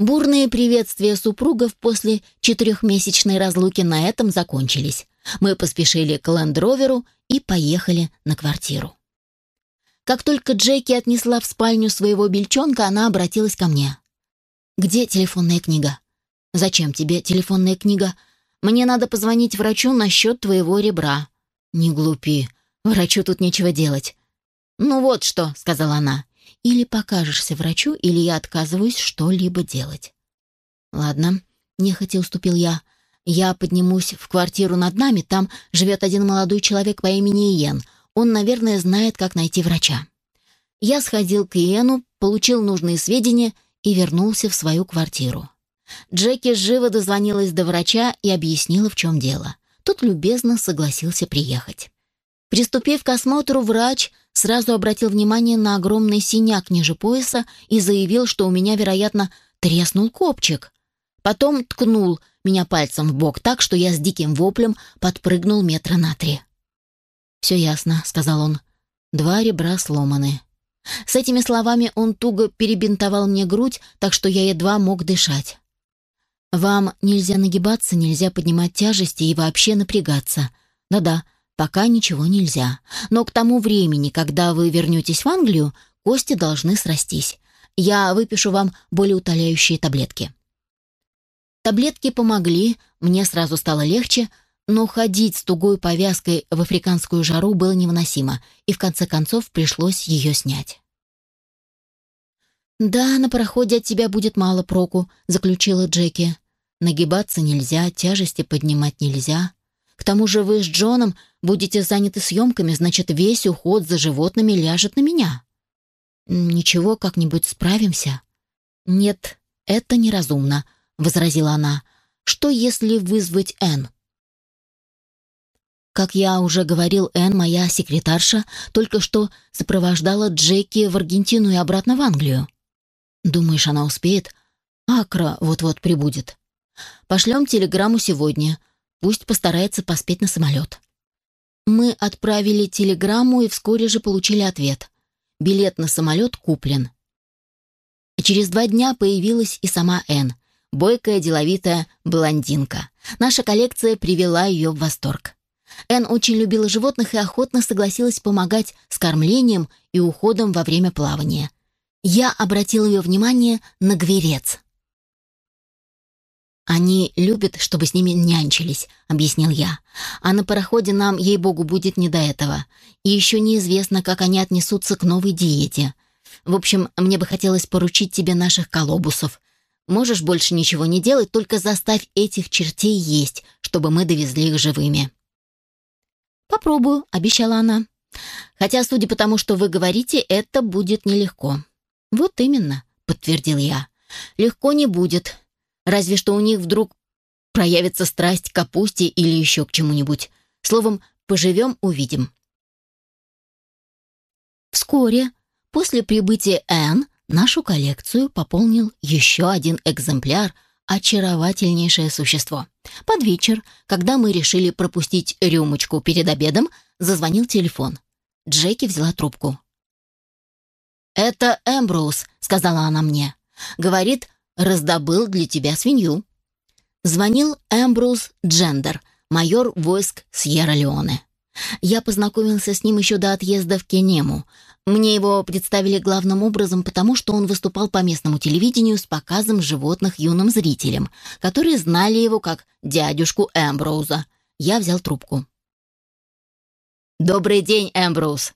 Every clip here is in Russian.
Бурные приветствия супругов после четырехмесячной разлуки на этом закончились. Мы поспешили к лендроверу и поехали на квартиру. Как только Джеки отнесла в спальню своего бельчонка, она обратилась ко мне. «Где телефонная книга?» «Зачем тебе телефонная книга?» «Мне надо позвонить врачу насчет твоего ребра». «Не глупи. Врачу тут нечего делать». «Ну вот что», — сказала она. Или покажешься врачу, или я отказываюсь что-либо делать. Ладно, нехотя уступил я. Я поднимусь в квартиру над нами, там живет один молодой человек по имени Иен. Он, наверное, знает, как найти врача. Я сходил к Иену, получил нужные сведения и вернулся в свою квартиру. Джеки живо дозвонилась до врача и объяснила, в чем дело. Тот любезно согласился приехать. Приступив к осмотру, врач сразу обратил внимание на огромный синяк ниже пояса и заявил, что у меня, вероятно, треснул копчик. Потом ткнул меня пальцем в бок так, что я с диким воплем подпрыгнул метра на три. «Все ясно», — сказал он. «Два ребра сломаны». С этими словами он туго перебинтовал мне грудь, так что я едва мог дышать. «Вам нельзя нагибаться, нельзя поднимать тяжести и вообще напрягаться. Да-да, Пока ничего нельзя. Но к тому времени, когда вы вернетесь в Англию, кости должны срастись. Я выпишу вам болеутоляющие таблетки. Таблетки помогли, мне сразу стало легче, но ходить с тугой повязкой в африканскую жару было невыносимо, и в конце концов пришлось ее снять. «Да, на пароходе от тебя будет мало проку», — заключила Джеки. «Нагибаться нельзя, тяжести поднимать нельзя. К тому же вы с Джоном будете заняты съемками, значит, весь уход за животными ляжет на меня. Ничего, как-нибудь справимся. Нет, это неразумно, возразила она. Что если вызвать Энн? Как я уже говорил, Энн, моя секретарша, только что сопровождала Джеки в Аргентину и обратно в Англию. Думаешь, она успеет? Акра вот-вот прибудет. Пошлем телеграмму сегодня. Пусть постарается поспеть на самолет. Мы отправили телеграмму и вскоре же получили ответ. Билет на самолет куплен. Через два дня появилась и сама Энн, бойкая, деловитая блондинка. Наша коллекция привела ее в восторг. Энн очень любила животных и охотно согласилась помогать с кормлением и уходом во время плавания. Я обратил ее внимание на гверец. «Они любят, чтобы с ними нянчились», — объяснил я. «А на пароходе нам, ей-богу, будет не до этого. И еще неизвестно, как они отнесутся к новой диете. В общем, мне бы хотелось поручить тебе наших колобусов. Можешь больше ничего не делать, только заставь этих чертей есть, чтобы мы довезли их живыми». «Попробую», — обещала она. «Хотя, судя по тому, что вы говорите, это будет нелегко». «Вот именно», — подтвердил я. «Легко не будет. Разве что у них вдруг проявится страсть к капусте или еще к чему-нибудь. Словом, поживем — увидим. Вскоре, после прибытия Энн, нашу коллекцию пополнил еще один экземпляр — очаровательнейшее существо. Под вечер, когда мы решили пропустить рюмочку перед обедом, зазвонил телефон. Джеки взяла трубку. «Это Эмброуз», — сказала она мне. «Говорит, раздобыл для тебя свинью». Звонил Эмбрус Джендер, майор войск Сьерра-Леоне. Я познакомился с ним еще до отъезда в Кенему. Мне его представили главным образом, потому что он выступал по местному телевидению с показом животных юным зрителям, которые знали его как дядюшку Эмброуза. Я взял трубку. «Добрый день, Эмброуз!»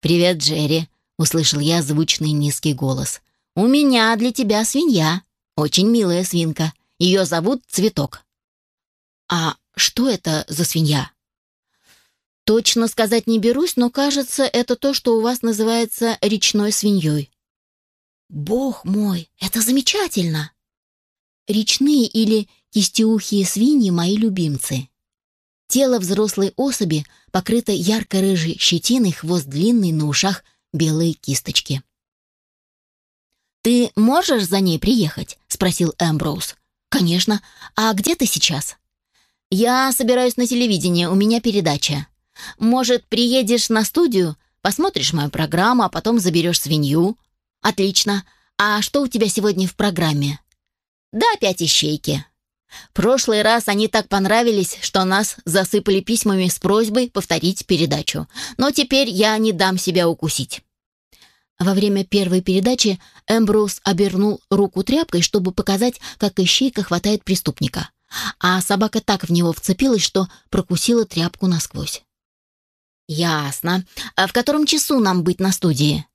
«Привет, Джерри!» — услышал я звучный низкий голос. «У меня для тебя свинья. Очень милая свинка. Ее зовут Цветок». «А что это за свинья?» «Точно сказать не берусь, но кажется, это то, что у вас называется речной свиньей». «Бог мой, это замечательно!» Речные или кистеухие свиньи – мои любимцы. Тело взрослой особи покрыто ярко-рыжей щетиной, хвост длинный, на ушах белые кисточки. «Ты можешь за ней приехать?» — спросил Эмброуз. «Конечно. А где ты сейчас?» «Я собираюсь на телевидение, у меня передача. Может, приедешь на студию, посмотришь мою программу, а потом заберешь свинью?» «Отлично. А что у тебя сегодня в программе?» да опять ищейки. Прошлый раз они так понравились, что нас засыпали письмами с просьбой повторить передачу. Но теперь я не дам себя укусить. Во время первой передачи Эмброуз обернул руку тряпкой, чтобы показать, как ищейка хватает преступника. А собака так в него вцепилась, что прокусила тряпку насквозь. «Ясно. А в котором часу нам быть на студии?»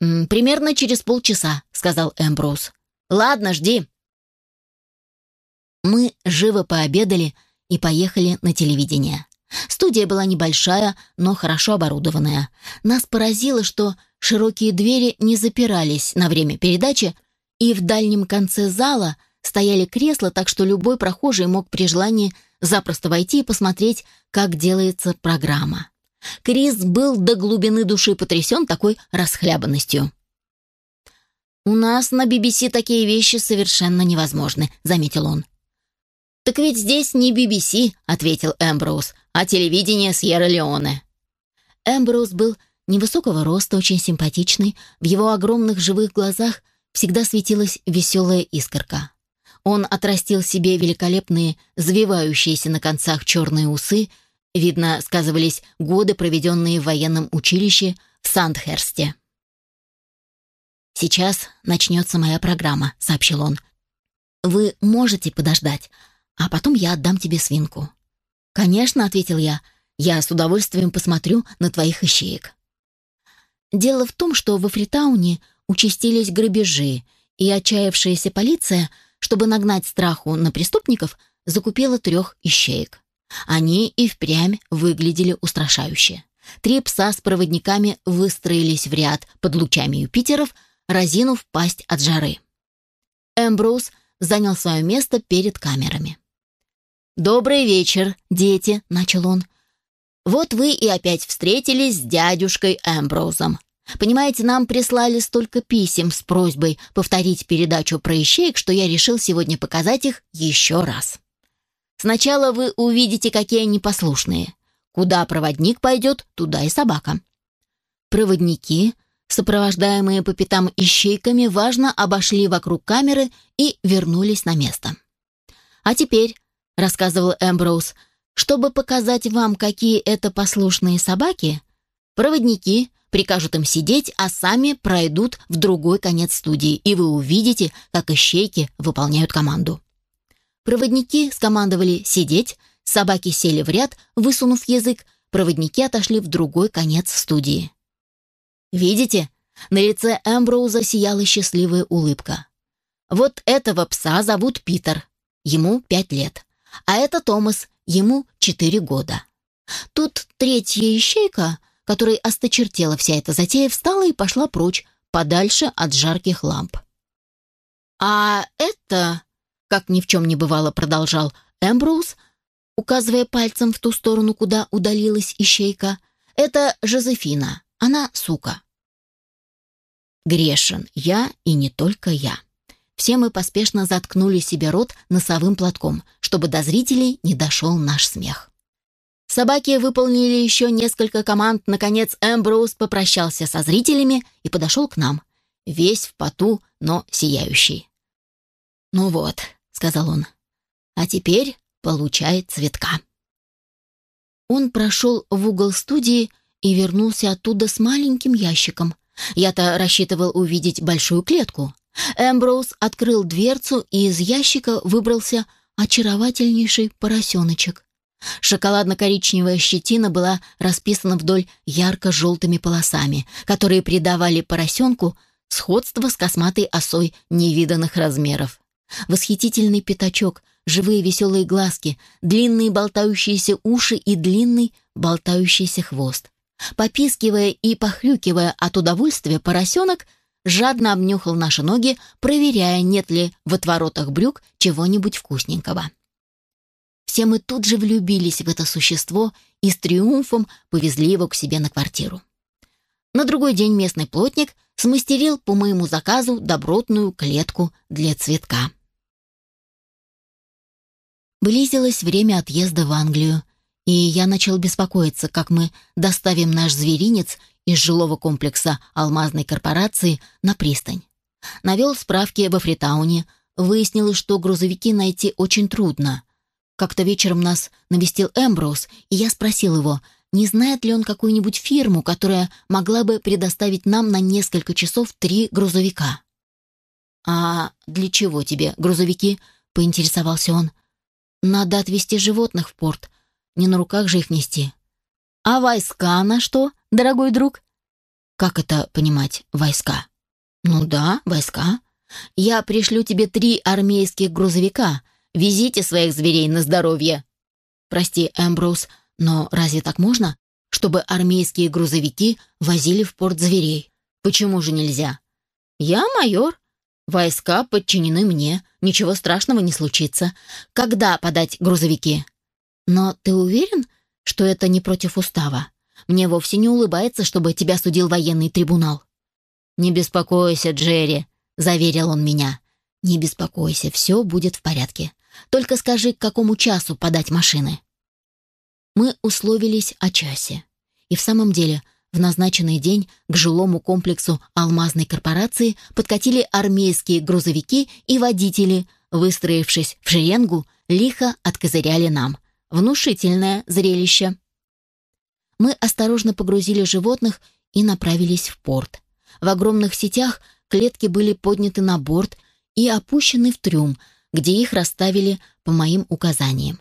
«Примерно через полчаса», — сказал Эмброуз. «Ладно, жди». Мы живо пообедали и поехали на телевидение. Студия была небольшая, но хорошо оборудованная. Нас поразило, что широкие двери не запирались на время передачи, и в дальнем конце зала стояли кресла, так что любой прохожий мог при желании запросто войти и посмотреть, как делается программа. Крис был до глубины души потрясен такой расхлябанностью. «У нас на BBC такие вещи совершенно невозможны», — заметил он. «Так ведь здесь не BBC», — ответил Эмброуз, «а телевидение Сьерра-Леоне». Эмброуз был невысокого роста, очень симпатичный, в его огромных живых глазах всегда светилась веселая искорка. Он отрастил себе великолепные, завивающиеся на концах черные усы, видно, сказывались годы, проведенные в военном училище в Сандхерсте. «Сейчас начнется моя программа», — сообщил он. «Вы можете подождать, а потом я отдам тебе свинку». «Конечно», — ответил я, — «я с удовольствием посмотрю на твоих ищеек». Дело в том, что во Фритауне участились грабежи, и отчаявшаяся полиция, чтобы нагнать страху на преступников, закупила трех ищеек. Они и впрямь выглядели устрашающе. Три пса с проводниками выстроились в ряд под лучами Юпитеров, разинув пасть от жары. Эмброуз занял свое место перед камерами. «Добрый вечер, дети», — начал он. «Вот вы и опять встретились с дядюшкой Эмброузом. Понимаете, нам прислали столько писем с просьбой повторить передачу про ищеек, что я решил сегодня показать их еще раз. Сначала вы увидите, какие они послушные. Куда проводник пойдет, туда и собака». Проводники, сопровождаемые по пятам ищейками, важно обошли вокруг камеры и вернулись на место. «А теперь рассказывал Эмброуз, чтобы показать вам, какие это послушные собаки, проводники прикажут им сидеть, а сами пройдут в другой конец студии, и вы увидите, как ищейки выполняют команду. Проводники скомандовали сидеть, собаки сели в ряд, высунув язык, проводники отошли в другой конец студии. Видите? На лице Эмброуза сияла счастливая улыбка. Вот этого пса зовут Питер. Ему пять лет. А это Томас, ему четыре года. Тут третья ищейка, которой осточертела вся эта затея, встала и пошла прочь, подальше от жарких ламп. «А это...» — как ни в чем не бывало, продолжал Эмброуз, указывая пальцем в ту сторону, куда удалилась ищейка. «Это Жозефина. Она сука». Грешен я и не только я. Все мы поспешно заткнули себе рот носовым платком, чтобы до зрителей не дошел наш смех. Собаки выполнили еще несколько команд. Наконец Эмброуз попрощался со зрителями и подошел к нам, весь в поту, но сияющий. «Ну вот», — сказал он, — «а теперь получай цветка». Он прошел в угол студии и вернулся оттуда с маленьким ящиком. Я-то рассчитывал увидеть большую клетку, Эмброуз открыл дверцу и из ящика выбрался очаровательнейший поросеночек. Шоколадно-коричневая щетина была расписана вдоль ярко-желтыми полосами, которые придавали поросенку сходство с косматой осой невиданных размеров. Восхитительный пятачок, живые веселые глазки, длинные болтающиеся уши и длинный болтающийся хвост. Попискивая и похрюкивая от удовольствия, поросенок — жадно обнюхал наши ноги, проверяя, нет ли в отворотах брюк чего-нибудь вкусненького. Все мы тут же влюбились в это существо и с триумфом повезли его к себе на квартиру. На другой день местный плотник смастерил по моему заказу добротную клетку для цветка. Близилось время отъезда в Англию, и я начал беспокоиться, как мы доставим наш зверинец из жилого комплекса алмазной корпорации на пристань. Навел справки во Фритауне, выяснилось, что грузовики найти очень трудно. Как-то вечером нас навестил Эмброуз, и я спросил его, не знает ли он какую-нибудь фирму, которая могла бы предоставить нам на несколько часов три грузовика. «А для чего тебе грузовики?» — поинтересовался он. «Надо отвезти животных в порт. Не на руках же их нести». «А войска на что, дорогой друг?» «Как это понимать, войска?» «Ну да, войска. Я пришлю тебе три армейских грузовика. Везите своих зверей на здоровье». «Прости, Эмброуз, но разве так можно, чтобы армейские грузовики возили в порт зверей? Почему же нельзя?» «Я майор. Войска подчинены мне. Ничего страшного не случится. Когда подать грузовики?» «Но ты уверен, что это не против устава? Мне вовсе не улыбается, чтобы тебя судил военный трибунал». «Не беспокойся, Джерри», — заверил он меня. «Не беспокойся, все будет в порядке. Только скажи, к какому часу подать машины». Мы условились о часе. И в самом деле, в назначенный день к жилому комплексу алмазной корпорации подкатили армейские грузовики и водители, выстроившись в шеренгу, лихо откозыряли нам. Внушительное зрелище. Мы осторожно погрузили животных и направились в порт. В огромных сетях клетки были подняты на борт и опущены в трюм, где их расставили по моим указаниям.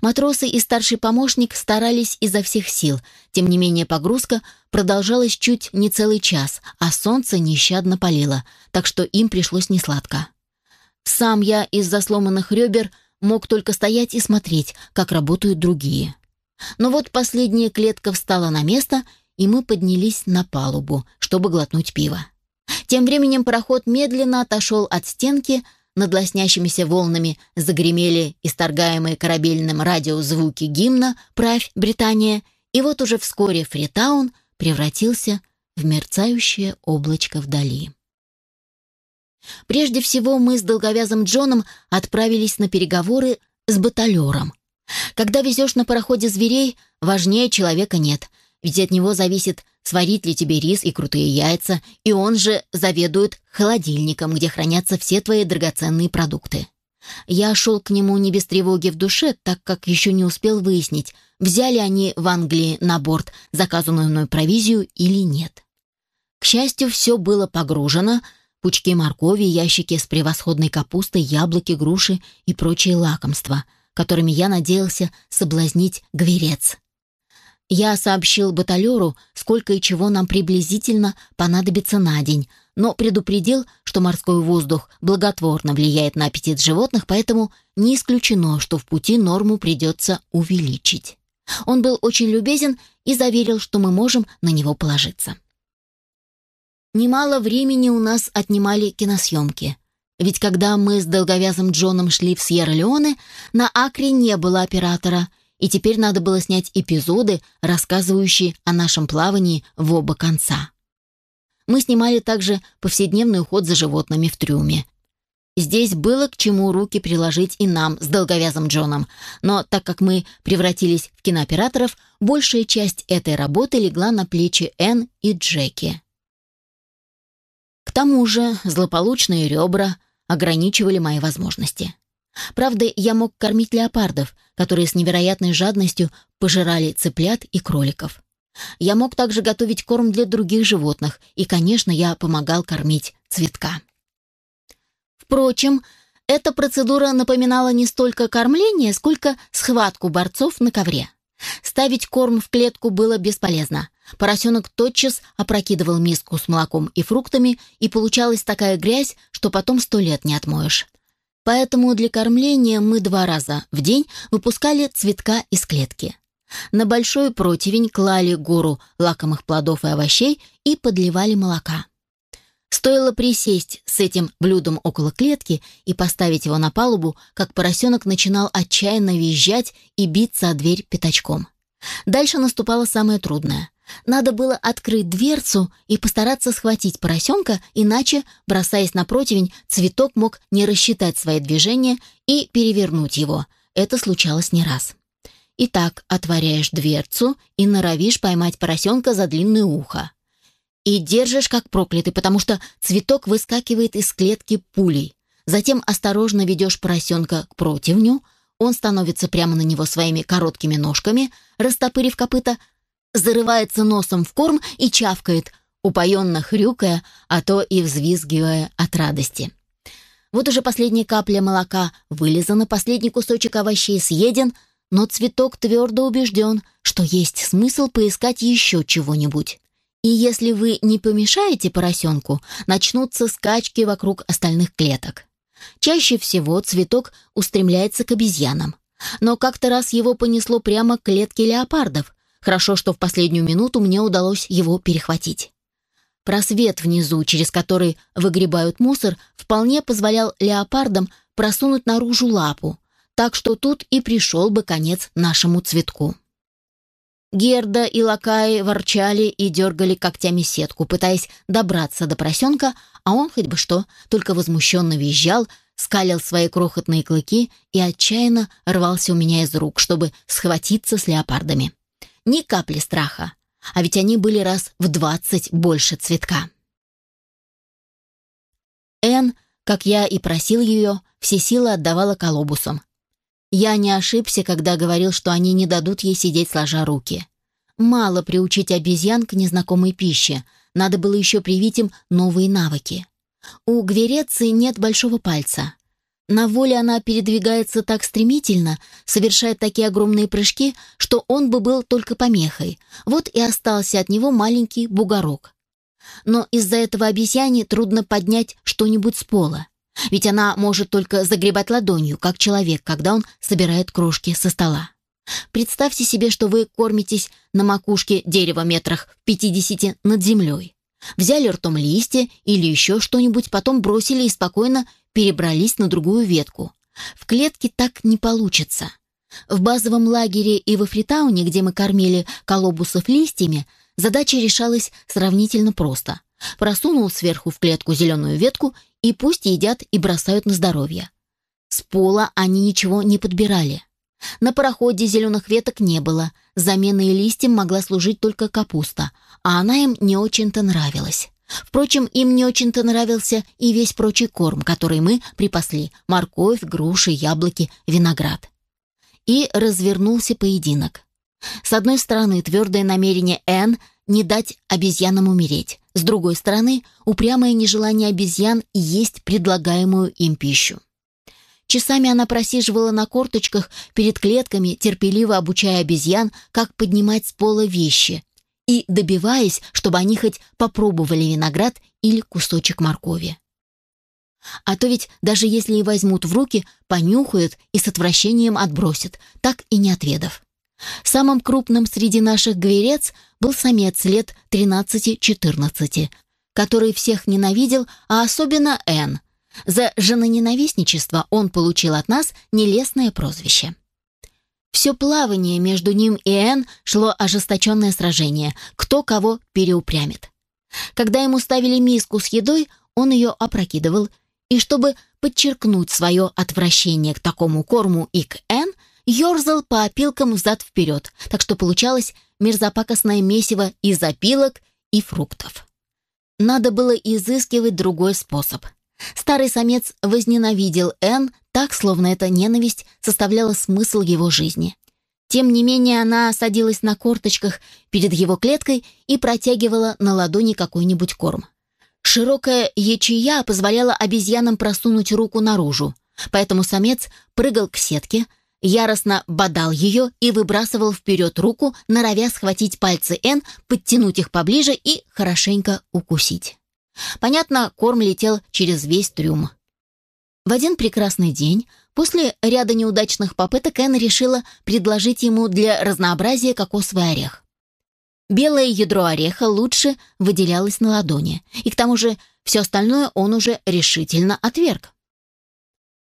Матросы и старший помощник старались изо всех сил, тем не менее погрузка продолжалась чуть не целый час, а солнце нещадно палило, так что им пришлось несладко. Сам я из-за сломанных ребер мог только стоять и смотреть, как работают другие. Но вот последняя клетка встала на место, и мы поднялись на палубу, чтобы глотнуть пиво. Тем временем пароход медленно отошел от стенки, над лоснящимися волнами загремели исторгаемые корабельным радио звуки гимна «Правь, Британия», и вот уже вскоре Фритаун превратился в мерцающее облачко вдали. Прежде всего мы с долговязым Джоном отправились на переговоры с баталером. Когда везешь на пароходе зверей, важнее человека нет, ведь от него зависит сварит ли тебе рис и крутые яйца, и он же заведует холодильником, где хранятся все твои драгоценные продукты. Я шел к нему не без тревоги в душе, так как еще не успел выяснить, взяли они в Англии на борт заказанную мной провизию или нет. К счастью, все было погружено, пучки моркови, ящики с превосходной капустой, яблоки, груши и прочие лакомства, которыми я надеялся соблазнить гверец. Я сообщил баталеру, сколько и чего нам приблизительно понадобится на день, но предупредил, что морской воздух благотворно влияет на аппетит животных, поэтому не исключено, что в пути норму придется увеличить. Он был очень любезен и заверил, что мы можем на него положиться. Немало времени у нас отнимали киносъемки. Ведь когда мы с долговязым Джоном шли в Сьерра-Леоне, на Акре не было оператора — и теперь надо было снять эпизоды, рассказывающие о нашем плавании в оба конца. Мы снимали также повседневный уход за животными в трюме. Здесь было к чему руки приложить и нам с долговязым Джоном, но так как мы превратились в кинооператоров, большая часть этой работы легла на плечи Энн и Джеки. Тому же злополучные ребра ограничивали мои возможности. Правда, я мог кормить леопардов, которые с невероятной жадностью пожирали цыплят и кроликов. Я мог также готовить корм для других животных, и, конечно, я помогал кормить цветка. Впрочем, эта процедура напоминала не столько кормление, сколько схватку борцов на ковре. Ставить корм в клетку было бесполезно. Поросенок тотчас опрокидывал миску с молоком и фруктами, и получалась такая грязь, что потом сто лет не отмоешь. Поэтому для кормления мы два раза в день выпускали цветка из клетки. На большой противень клали гору лакомых плодов и овощей и подливали молока. Стоило присесть с этим блюдом около клетки и поставить его на палубу, как поросенок начинал отчаянно визжать и биться о дверь пятачком. Дальше наступало самое трудное. Надо было открыть дверцу и постараться схватить поросенка, иначе, бросаясь на противень, цветок мог не рассчитать свои движения и перевернуть его. Это случалось не раз. Итак, отворяешь дверцу и норовишь поймать поросенка за длинное ухо. И держишь как проклятый, потому что цветок выскакивает из клетки пулей. Затем осторожно ведешь поросенка к противню, он становится прямо на него своими короткими ножками, растопырив копыта, зарывается носом в корм и чавкает, упоенно хрюкая, а то и взвизгивая от радости. Вот уже последняя капля молока вылизана, последний кусочек овощей съеден, но цветок твердо убежден, что есть смысл поискать еще чего-нибудь. И если вы не помешаете поросенку, начнутся скачки вокруг остальных клеток. Чаще всего цветок устремляется к обезьянам. Но как-то раз его понесло прямо к клетке леопардов. Хорошо, что в последнюю минуту мне удалось его перехватить. Просвет внизу, через который выгребают мусор, вполне позволял леопардам просунуть наружу лапу, так что тут и пришел бы конец нашему цветку. Герда и Лакаи ворчали и дергали когтями сетку, пытаясь добраться до поросенка, а он хоть бы что, только возмущенно визжал, скалил свои крохотные клыки и отчаянно рвался у меня из рук, чтобы схватиться с леопардами. Ни капли страха, а ведь они были раз в двадцать больше цветка. Эн, как я и просил ее, все силы отдавала колобусам. Я не ошибся, когда говорил, что они не дадут ей сидеть сложа руки. Мало приучить обезьян к незнакомой пище, надо было еще привить им новые навыки. У Гвереции нет большого пальца. На воле она передвигается так стремительно, совершает такие огромные прыжки, что он бы был только помехой. Вот и остался от него маленький бугорок. Но из-за этого обезьяне трудно поднять что-нибудь с пола. Ведь она может только загребать ладонью, как человек, когда он собирает крошки со стола. Представьте себе, что вы кормитесь на макушке дерева метрах в 50 над землей. Взяли ртом листья или еще что-нибудь, потом бросили и спокойно перебрались на другую ветку. В клетке так не получится. В базовом лагере и во Фритауне, где мы кормили колобусов листьями, задача решалась сравнительно просто. Просунул сверху в клетку зеленую ветку и пусть едят и бросают на здоровье. С пола они ничего не подбирали. На пароходе зеленых веток не было, заменой листьям могла служить только капуста, а она им не очень-то нравилась. Впрочем, им не очень-то нравился и весь прочий корм, который мы припасли – морковь, груши, яблоки, виноград. И развернулся поединок. С одной стороны, твердое намерение Энн не дать обезьянам умереть. С другой стороны, упрямое нежелание обезьян есть предлагаемую им пищу. Часами она просиживала на корточках перед клетками, терпеливо обучая обезьян, как поднимать с пола вещи, и добиваясь, чтобы они хоть попробовали виноград или кусочек моркови. А то ведь даже если и возьмут в руки, понюхают и с отвращением отбросят, так и не отведав. Самым крупным среди наших гверец был самец лет 13-14, который всех ненавидел, а особенно Энн, за женоненавистничество он получил от нас нелестное прозвище. Все плавание между ним и Энн шло ожесточенное сражение, кто кого переупрямит. Когда ему ставили миску с едой, он ее опрокидывал, и чтобы подчеркнуть свое отвращение к такому корму и к Энн, ерзал по опилкам взад-вперед, так что получалось мерзопакостное месиво из опилок и фруктов. Надо было изыскивать другой способ — Старый самец возненавидел Энн так, словно эта ненависть составляла смысл его жизни. Тем не менее, она садилась на корточках перед его клеткой и протягивала на ладони какой-нибудь корм. Широкая ячея позволяла обезьянам просунуть руку наружу, поэтому самец прыгал к сетке, яростно бодал ее и выбрасывал вперед руку, норовя схватить пальцы Н, подтянуть их поближе и хорошенько укусить. Понятно, корм летел через весь трюм. В один прекрасный день, после ряда неудачных попыток, Энн решила предложить ему для разнообразия кокосовый орех. Белое ядро ореха лучше выделялось на ладони, и к тому же все остальное он уже решительно отверг.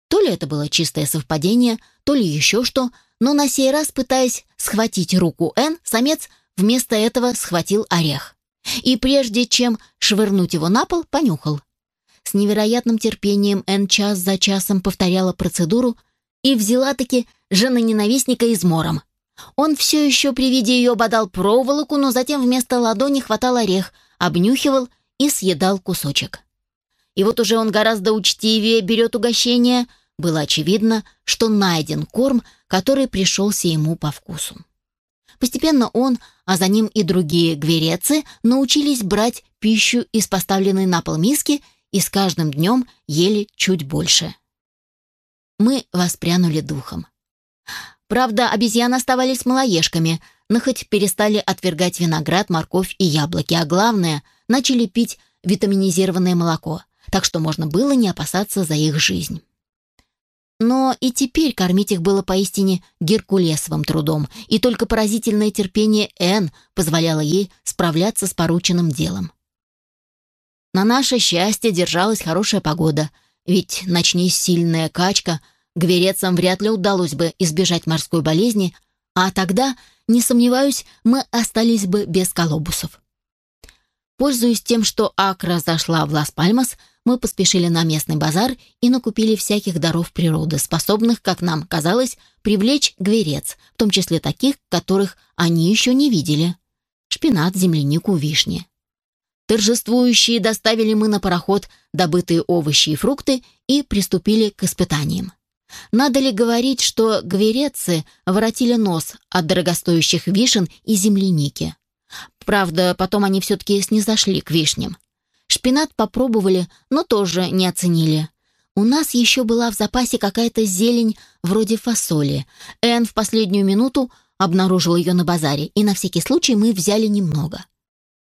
То ли это было чистое совпадение, то ли еще что, но на сей раз, пытаясь схватить руку Энн, самец вместо этого схватил орех и прежде чем швырнуть его на пол, понюхал. С невероятным терпением Эн час за часом повторяла процедуру и взяла-таки жена-ненавистника измором. Он все еще при виде ее бодал проволоку, но затем вместо ладони хватал орех, обнюхивал и съедал кусочек. и вот уже он гораздо учтивее берет угощение, было очевидно, что найден корм, который пришелся ему по вкусу. Постепенно он, а за ним и другие гверецы, научились брать пищу из поставленной на пол миски и с каждым днем ели чуть больше. Мы воспрянули духом. Правда, обезьяны оставались малоежками, но хоть перестали отвергать виноград, морковь и яблоки, а главное, начали пить витаминизированное молоко, так что можно было не опасаться за их жизнь. Но и теперь кормить их было поистине геркулесовым трудом, и только поразительное терпение Энн позволяло ей справляться с порученным делом. На наше счастье держалась хорошая погода, ведь начни сильная качка, гверецам вряд ли удалось бы избежать морской болезни, а тогда, не сомневаюсь, мы остались бы без колобусов. Пользуясь тем, что Акра зашла в Лас-Пальмас, мы поспешили на местный базар и накупили всяких даров природы, способных, как нам казалось, привлечь гверец, в том числе таких, которых они еще не видели. Шпинат, землянику, вишни. Торжествующие доставили мы на пароход добытые овощи и фрукты и приступили к испытаниям. Надо ли говорить, что гверецы воротили нос от дорогостоящих вишен и земляники? Правда, потом они все-таки снизошли к вишням. Шпинат попробовали, но тоже не оценили. У нас еще была в запасе какая-то зелень вроде фасоли. Энн в последнюю минуту обнаружил ее на базаре, и на всякий случай мы взяли немного.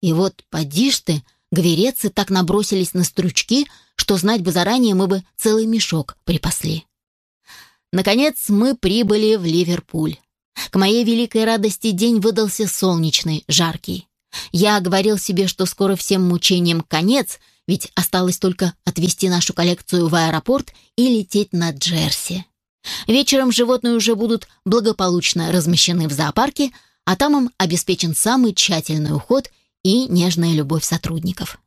И вот, поди ж ты, гверецы так набросились на стручки, что знать бы заранее мы бы целый мешок припасли. Наконец мы прибыли в Ливерпуль. К моей великой радости день выдался солнечный, жаркий. Я говорил себе, что скоро всем мучениям конец, ведь осталось только отвезти нашу коллекцию в аэропорт и лететь на Джерси. Вечером животные уже будут благополучно размещены в зоопарке, а там им обеспечен самый тщательный уход и нежная любовь сотрудников.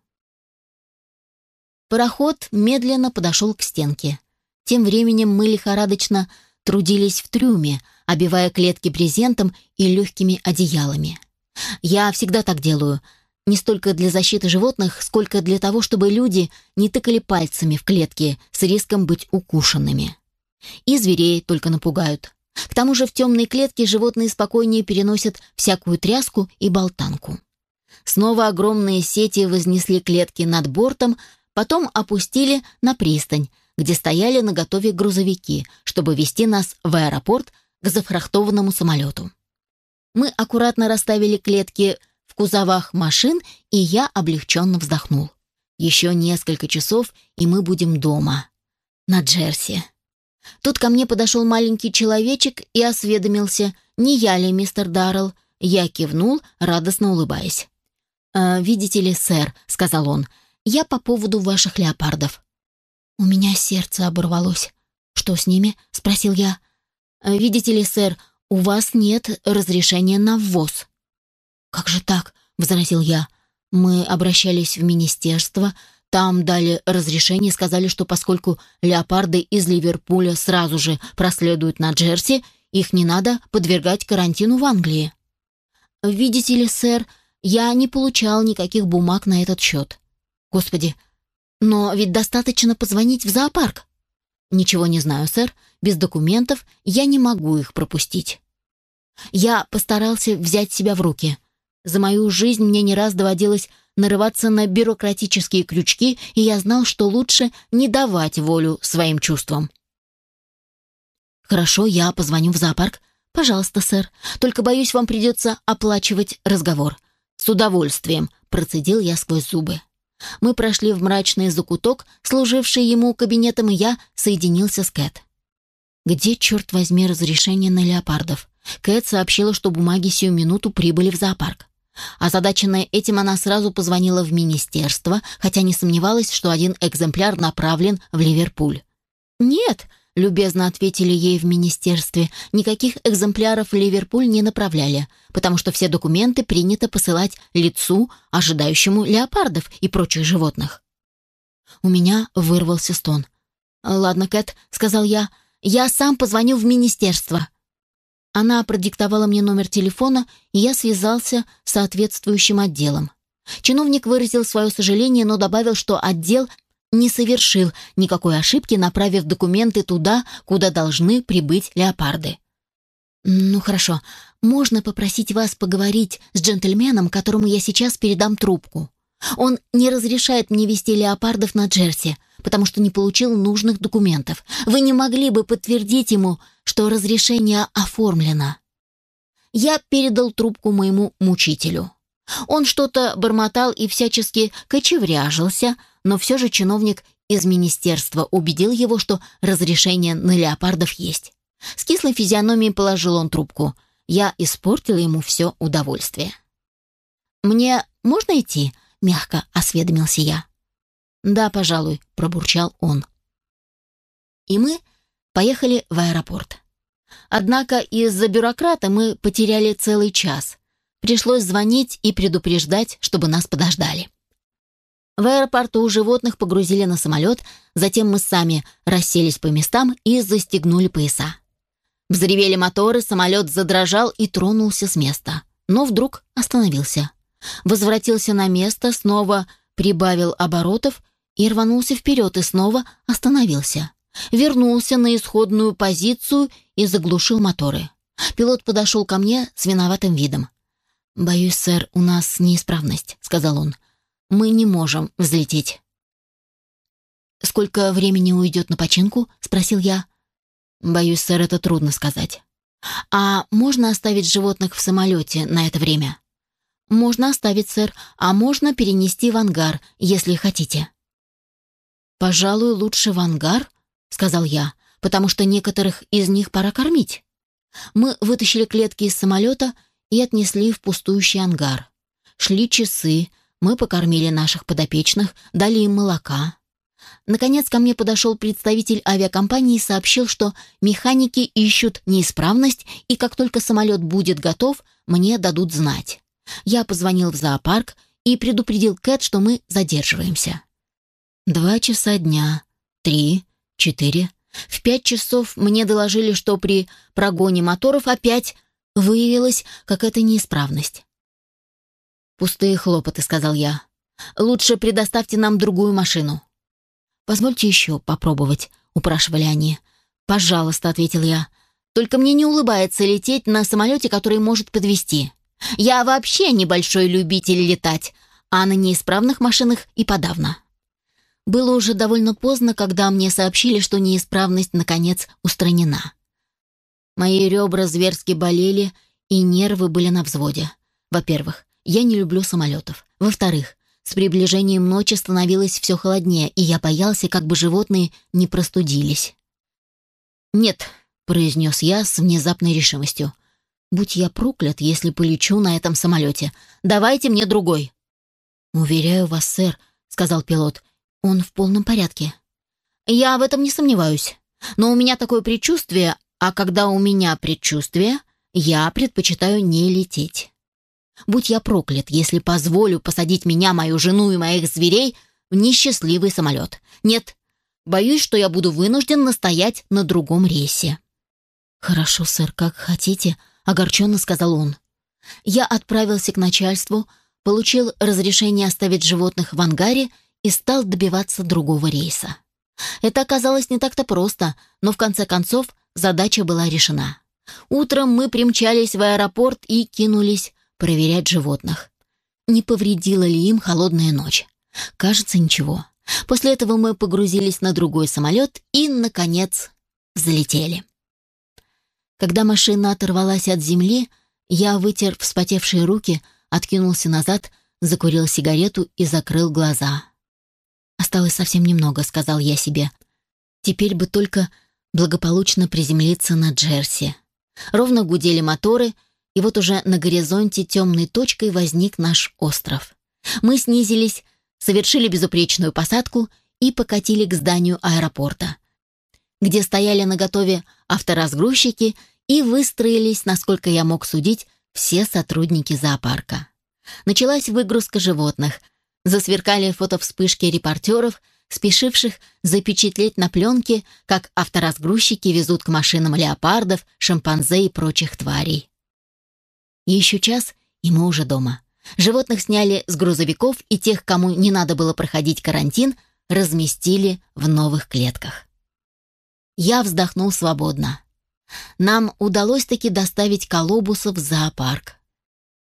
Пароход медленно подошел к стенке. Тем временем мы лихорадочно трудились в трюме, обивая клетки брезентом и легкими одеялами. Я всегда так делаю. Не столько для защиты животных, сколько для того, чтобы люди не тыкали пальцами в клетки с риском быть укушенными. И зверей только напугают. К тому же в темной клетке животные спокойнее переносят всякую тряску и болтанку. Снова огромные сети вознесли клетки над бортом, потом опустили на пристань, где стояли наготове грузовики, чтобы вести нас в аэропорт к зафрахтованному самолету. Мы аккуратно расставили клетки в кузовах машин, и я облегченно вздохнул. Еще несколько часов, и мы будем дома. На Джерси. Тут ко мне подошел маленький человечек и осведомился, не я ли мистер Даррелл. Я кивнул, радостно улыбаясь. «Э, «Видите ли, сэр», — сказал он, — «я по поводу ваших леопардов». У меня сердце оборвалось. «Что с ними?» — спросил я. «Э, «Видите ли, сэр, у вас нет разрешения на ввоз». «Как же так?» — возразил я. «Мы обращались в министерство, там дали разрешение, сказали, что поскольку леопарды из Ливерпуля сразу же проследуют на Джерси, их не надо подвергать карантину в Англии». «Видите ли, сэр, я не получал никаких бумаг на этот счет». «Господи, но ведь достаточно позвонить в зоопарк». «Ничего не знаю, сэр. Без документов я не могу их пропустить». Я постарался взять себя в руки. За мою жизнь мне не раз доводилось нарываться на бюрократические крючки, и я знал, что лучше не давать волю своим чувствам. «Хорошо, я позвоню в зоопарк. Пожалуйста, сэр. Только, боюсь, вам придется оплачивать разговор». «С удовольствием», — процедил я сквозь зубы. Мы прошли в мрачный закуток, служивший ему кабинетом, и я соединился с Кэт. Где, черт возьми, разрешение на леопардов? Кэт сообщила, что бумаги сию минуту прибыли в зоопарк. Озадаченная этим, она сразу позвонила в министерство, хотя не сомневалась, что один экземпляр направлен в Ливерпуль. «Нет», — любезно ответили ей в министерстве, «никаких экземпляров в Ливерпуль не направляли, потому что все документы принято посылать лицу, ожидающему леопардов и прочих животных». У меня вырвался стон. «Ладно, Кэт», — сказал я, — «я сам позвоню в министерство». Она продиктовала мне номер телефона, и я связался с соответствующим отделом. Чиновник выразил свое сожаление, но добавил, что отдел не совершил никакой ошибки, направив документы туда, куда должны прибыть леопарды. «Ну хорошо, можно попросить вас поговорить с джентльменом, которому я сейчас передам трубку. Он не разрешает мне вести леопардов на Джерси, потому что не получил нужных документов. Вы не могли бы подтвердить ему, что разрешение оформлено?» Я передал трубку моему мучителю. Он что-то бормотал и всячески кочевряжился, но все же чиновник из министерства убедил его, что разрешение на леопардов есть. С кислой физиономией положил он трубку. Я испортила ему все удовольствие. «Мне можно идти?» — мягко осведомился я. «Да, пожалуй», — пробурчал он. И мы поехали в аэропорт. Однако из-за бюрократа мы потеряли целый час. Пришлось звонить и предупреждать, чтобы нас подождали. В аэропорту у животных погрузили на самолет, затем мы сами расселись по местам и застегнули пояса. Взревели моторы, самолет задрожал и тронулся с места. Но вдруг остановился. Возвратился на место, снова прибавил оборотов и рванулся вперед и снова остановился. Вернулся на исходную позицию и заглушил моторы. Пилот подошел ко мне с виноватым видом. «Боюсь, сэр, у нас неисправность», — сказал он. «Мы не можем взлететь». «Сколько времени уйдет на починку?» — спросил я. «Боюсь, сэр, это трудно сказать». «А можно оставить животных в самолете на это время?» «Можно оставить, сэр, а можно перенести в ангар, если хотите». «Пожалуй, лучше в ангар», — сказал я, «потому что некоторых из них пора кормить». Мы вытащили клетки из самолета и отнесли в пустующий ангар. Шли часы, мы покормили наших подопечных, дали им молока. Наконец ко мне подошел представитель авиакомпании и сообщил, что механики ищут неисправность, и как только самолет будет готов, мне дадут знать. Я позвонил в зоопарк и предупредил Кэт, что мы задерживаемся. Два часа дня, три, четыре. В пять часов мне доложили, что при прогоне моторов опять Выявилась какая-то неисправность. «Пустые хлопоты», — сказал я. «Лучше предоставьте нам другую машину». «Позвольте еще попробовать», — упрашивали они. «Пожалуйста», — ответил я. «Только мне не улыбается лететь на самолете, который может подвести. Я вообще небольшой любитель летать, а на неисправных машинах и подавно». Было уже довольно поздно, когда мне сообщили, что неисправность, наконец, устранена. Мои ребра зверски болели, и нервы были на взводе. Во-первых, я не люблю самолетов. Во-вторых, с приближением ночи становилось все холоднее, и я боялся, как бы животные не простудились. «Нет», — произнес я с внезапной решимостью. «Будь я проклят, если полечу на этом самолете. Давайте мне другой». «Уверяю вас, сэр», — сказал пилот. «Он в полном порядке». «Я в этом не сомневаюсь. Но у меня такое предчувствие, а когда у меня предчувствие, я предпочитаю не лететь. Будь я проклят, если позволю посадить меня, мою жену и моих зверей в несчастливый самолет. Нет, боюсь, что я буду вынужден настоять на другом рейсе». «Хорошо, сэр, как хотите», — огорченно сказал он. Я отправился к начальству, получил разрешение оставить животных в ангаре и стал добиваться другого рейса. Это оказалось не так-то просто, но в конце концов задача была решена. Утром мы примчались в аэропорт и кинулись проверять животных. Не повредила ли им холодная ночь? Кажется, ничего. После этого мы погрузились на другой самолет и, наконец, залетели. Когда машина оторвалась от земли, я вытер вспотевшие руки, откинулся назад, закурил сигарету и закрыл глаза. «Осталось совсем немного», — сказал я себе. «Теперь бы только благополучно приземлиться на Джерси. Ровно гудели моторы, и вот уже на горизонте темной точкой возник наш остров. Мы снизились, совершили безупречную посадку и покатили к зданию аэропорта, где стояли наготове авторазгрузчики и выстроились, насколько я мог судить, все сотрудники зоопарка. Началась выгрузка животных, засверкали фотовспышки репортеров — спешивших запечатлеть на пленке, как авторазгрузчики везут к машинам леопардов, шимпанзе и прочих тварей. Еще час, и мы уже дома. Животных сняли с грузовиков, и тех, кому не надо было проходить карантин, разместили в новых клетках. Я вздохнул свободно. Нам удалось таки доставить колобусов в зоопарк.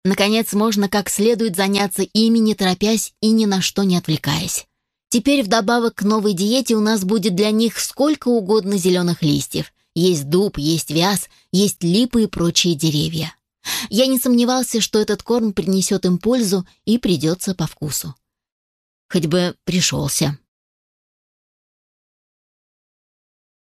Наконец, можно как следует заняться ими, не торопясь и ни на что не отвлекаясь. Теперь вдобавок к новой диете у нас будет для них сколько угодно зеленых листьев. Есть дуб, есть вяз, есть липы и прочие деревья. Я не сомневался, что этот корм принесет им пользу и придется по вкусу. Хоть бы пришелся.